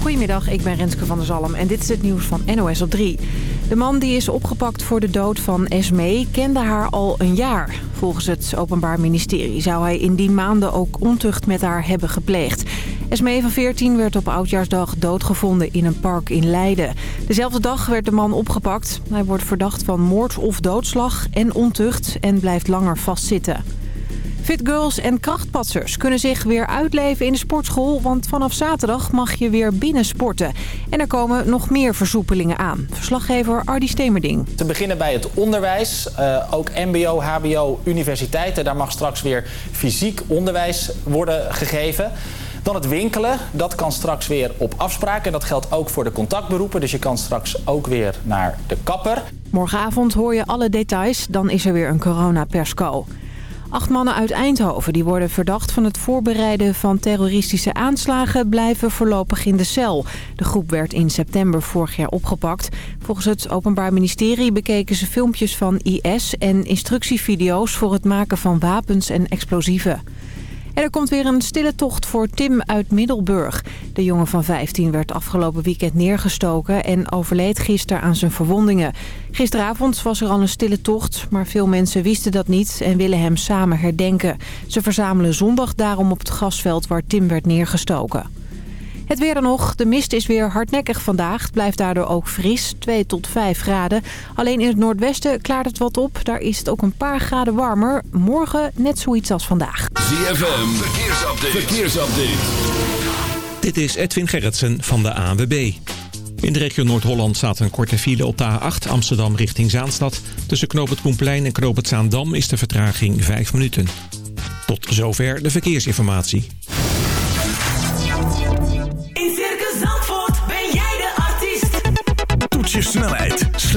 Goedemiddag, ik ben Renske van der Zalm en dit is het nieuws van NOS op 3. De man die is opgepakt voor de dood van Esmee kende haar al een jaar. Volgens het Openbaar Ministerie zou hij in die maanden ook ontucht met haar hebben gepleegd. Esmee van 14 werd op Oudjaarsdag doodgevonden in een park in Leiden. Dezelfde dag werd de man opgepakt. Hij wordt verdacht van moord of doodslag en ontucht en blijft langer vastzitten. Fitgirls en krachtpatsers kunnen zich weer uitleven in de sportschool... want vanaf zaterdag mag je weer binnen sporten. En er komen nog meer versoepelingen aan. Verslaggever Ardy Stemerding. Te beginnen bij het onderwijs. Uh, ook mbo, hbo, universiteiten. Daar mag straks weer fysiek onderwijs worden gegeven. Dan het winkelen, dat kan straks weer op afspraak. En dat geldt ook voor de contactberoepen. Dus je kan straks ook weer naar de kapper. Morgenavond hoor je alle details. Dan is er weer een corona-persco. Acht mannen uit Eindhoven die worden verdacht van het voorbereiden van terroristische aanslagen blijven voorlopig in de cel. De groep werd in september vorig jaar opgepakt. Volgens het Openbaar Ministerie bekeken ze filmpjes van IS en instructievideo's voor het maken van wapens en explosieven. Er komt weer een stille tocht voor Tim uit Middelburg. De jongen van 15 werd afgelopen weekend neergestoken en overleed gisteren aan zijn verwondingen. Gisteravond was er al een stille tocht, maar veel mensen wisten dat niet en willen hem samen herdenken. Ze verzamelen zondag daarom op het gasveld waar Tim werd neergestoken. Het weer dan nog. De mist is weer hardnekkig vandaag. Het blijft daardoor ook fris. 2 tot 5 graden. Alleen in het noordwesten klaart het wat op. Daar is het ook een paar graden warmer. Morgen net zoiets als vandaag. ZFM. Verkeersupdate. Verkeersupdate. Dit is Edwin Gerritsen van de ANWB. In de regio Noord-Holland staat een korte file op de A8 Amsterdam richting Zaanstad. Tussen Knoop het Koenplein en Knoop het Zaandam is de vertraging 5 minuten. Tot zover de verkeersinformatie.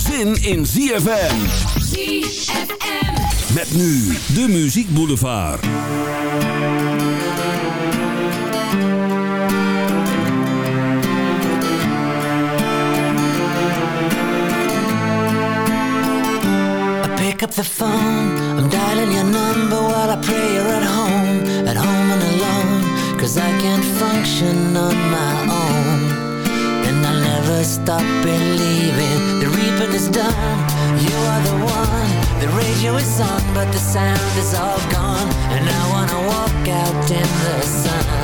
zin in ZFM. ZFM. Met nu de Muziek Boulevard. I pick up the phone, I'm dialing your number while I pray you're at home, at home and alone, cause I can't function on my own. And I'll never stop believing reaping is done. You are the one, the radio is on, but the sound is all gone. And I wanna walk out in the sun.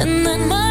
And then my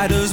wide as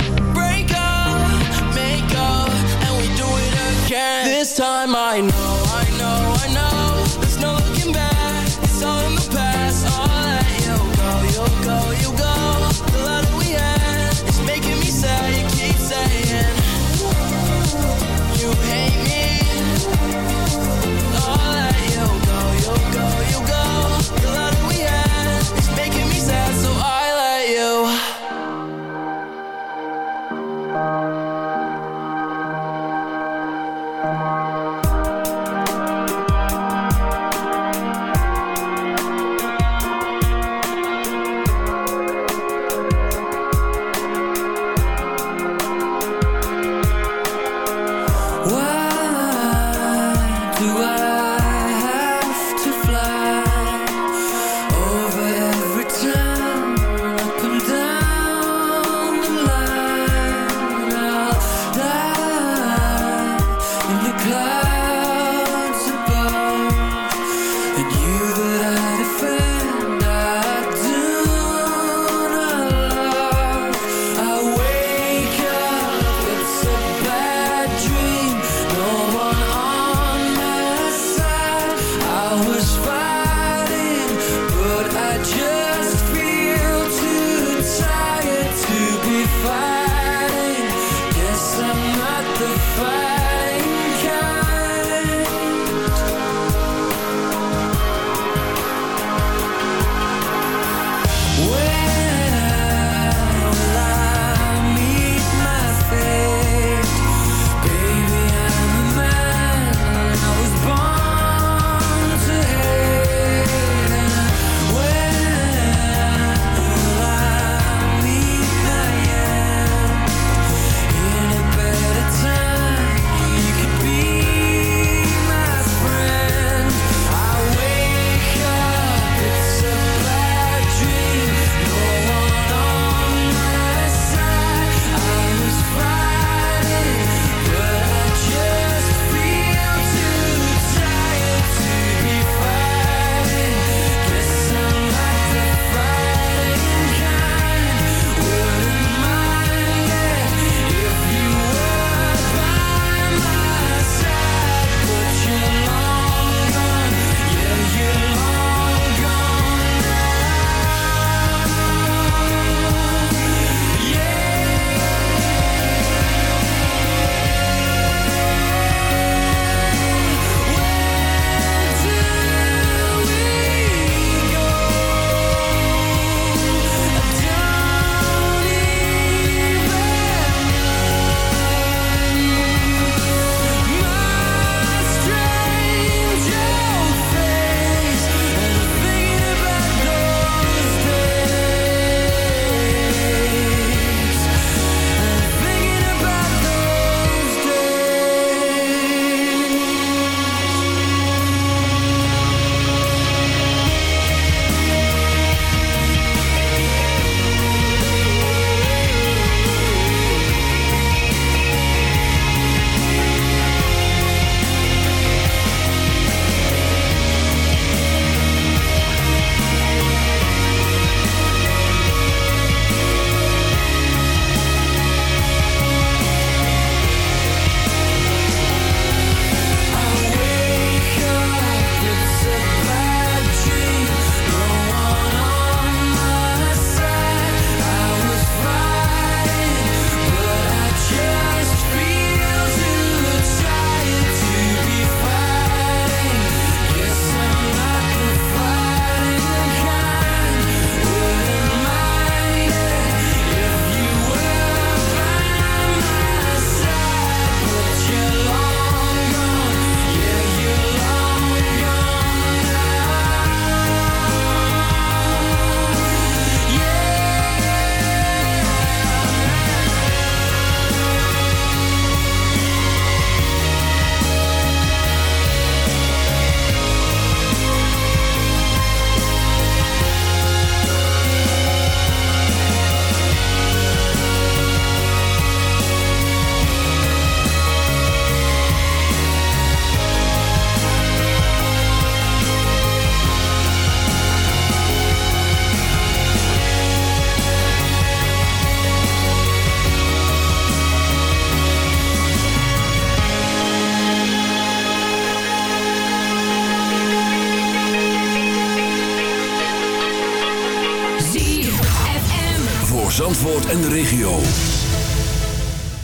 This time I know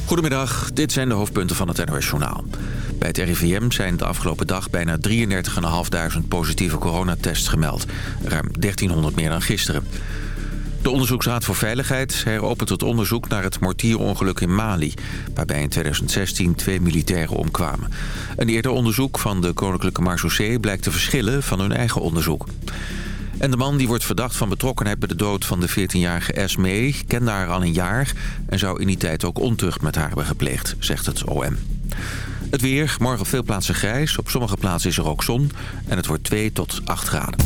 Goedemiddag, dit zijn de hoofdpunten van het NOS Journaal. Bij het RIVM zijn de afgelopen dag bijna 33.500 positieve coronatests gemeld. Ruim 1300 meer dan gisteren. De Onderzoeksraad voor Veiligheid heropent het onderzoek naar het mortierongeluk in Mali... waarbij in 2016 twee militairen omkwamen. Een eerder onderzoek van de Koninklijke Marechaussee blijkt te verschillen van hun eigen onderzoek. En de man die wordt verdacht van betrokkenheid bij de dood van de 14-jarige Esmee... kende haar al een jaar en zou in die tijd ook ontucht met haar hebben gepleegd, zegt het OM. Het weer, morgen veel plaatsen grijs. Op sommige plaatsen is er ook zon. En het wordt 2 tot 8 graden.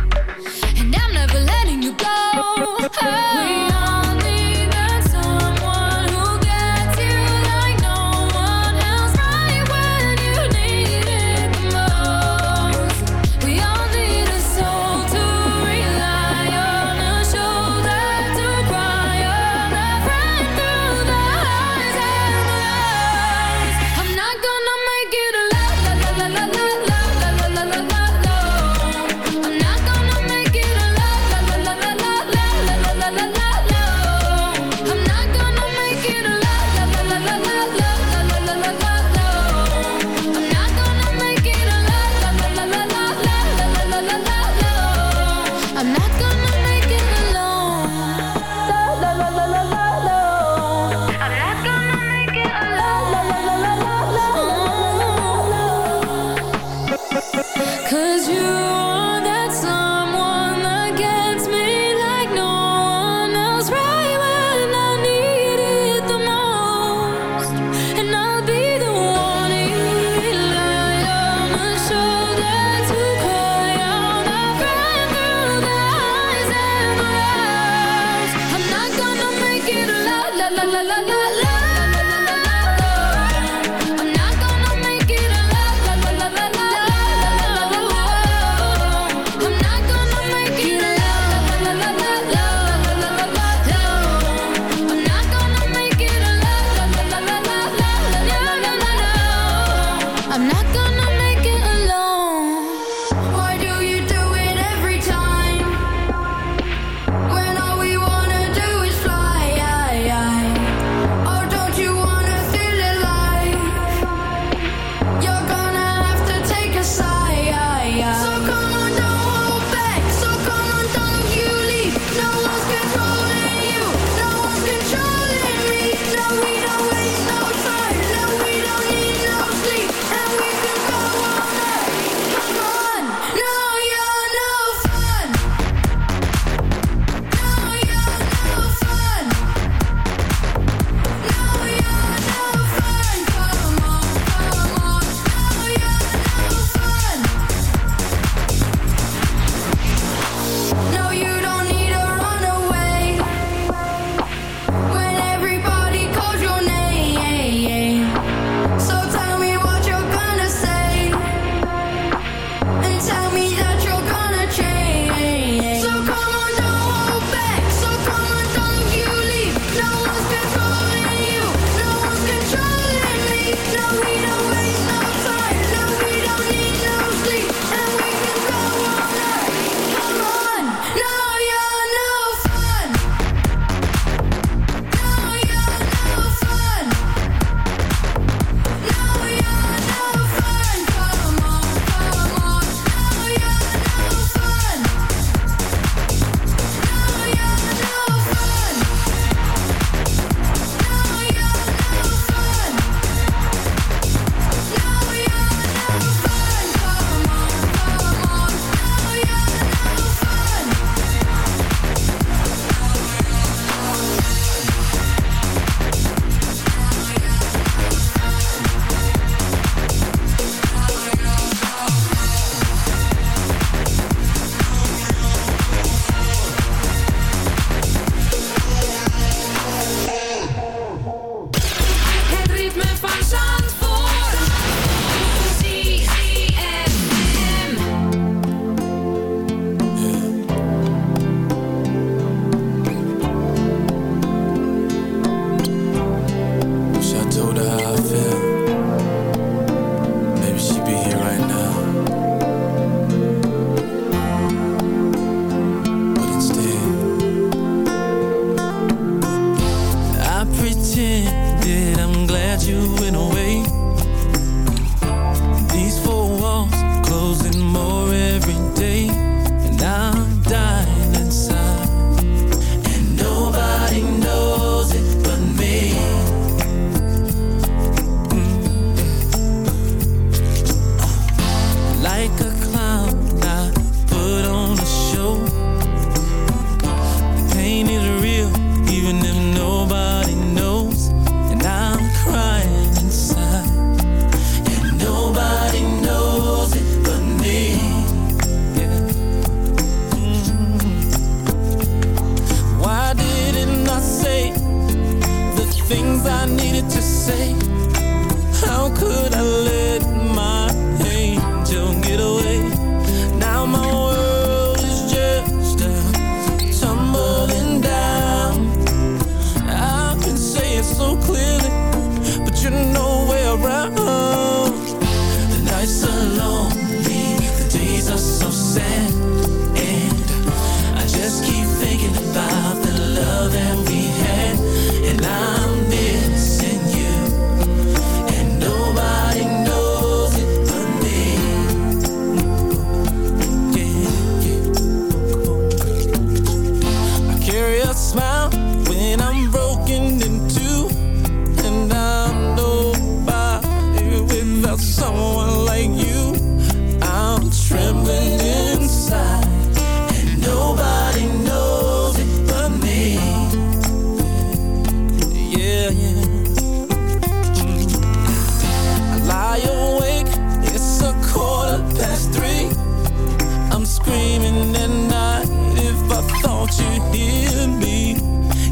You'd hear me.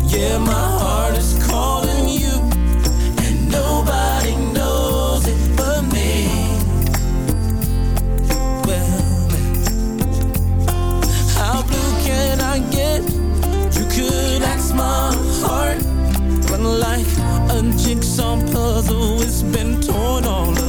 Yeah, my heart is calling you, and nobody knows it but me. Well, how blue can I get? You could my heart, like a jigsaw puzzle, it's been torn all.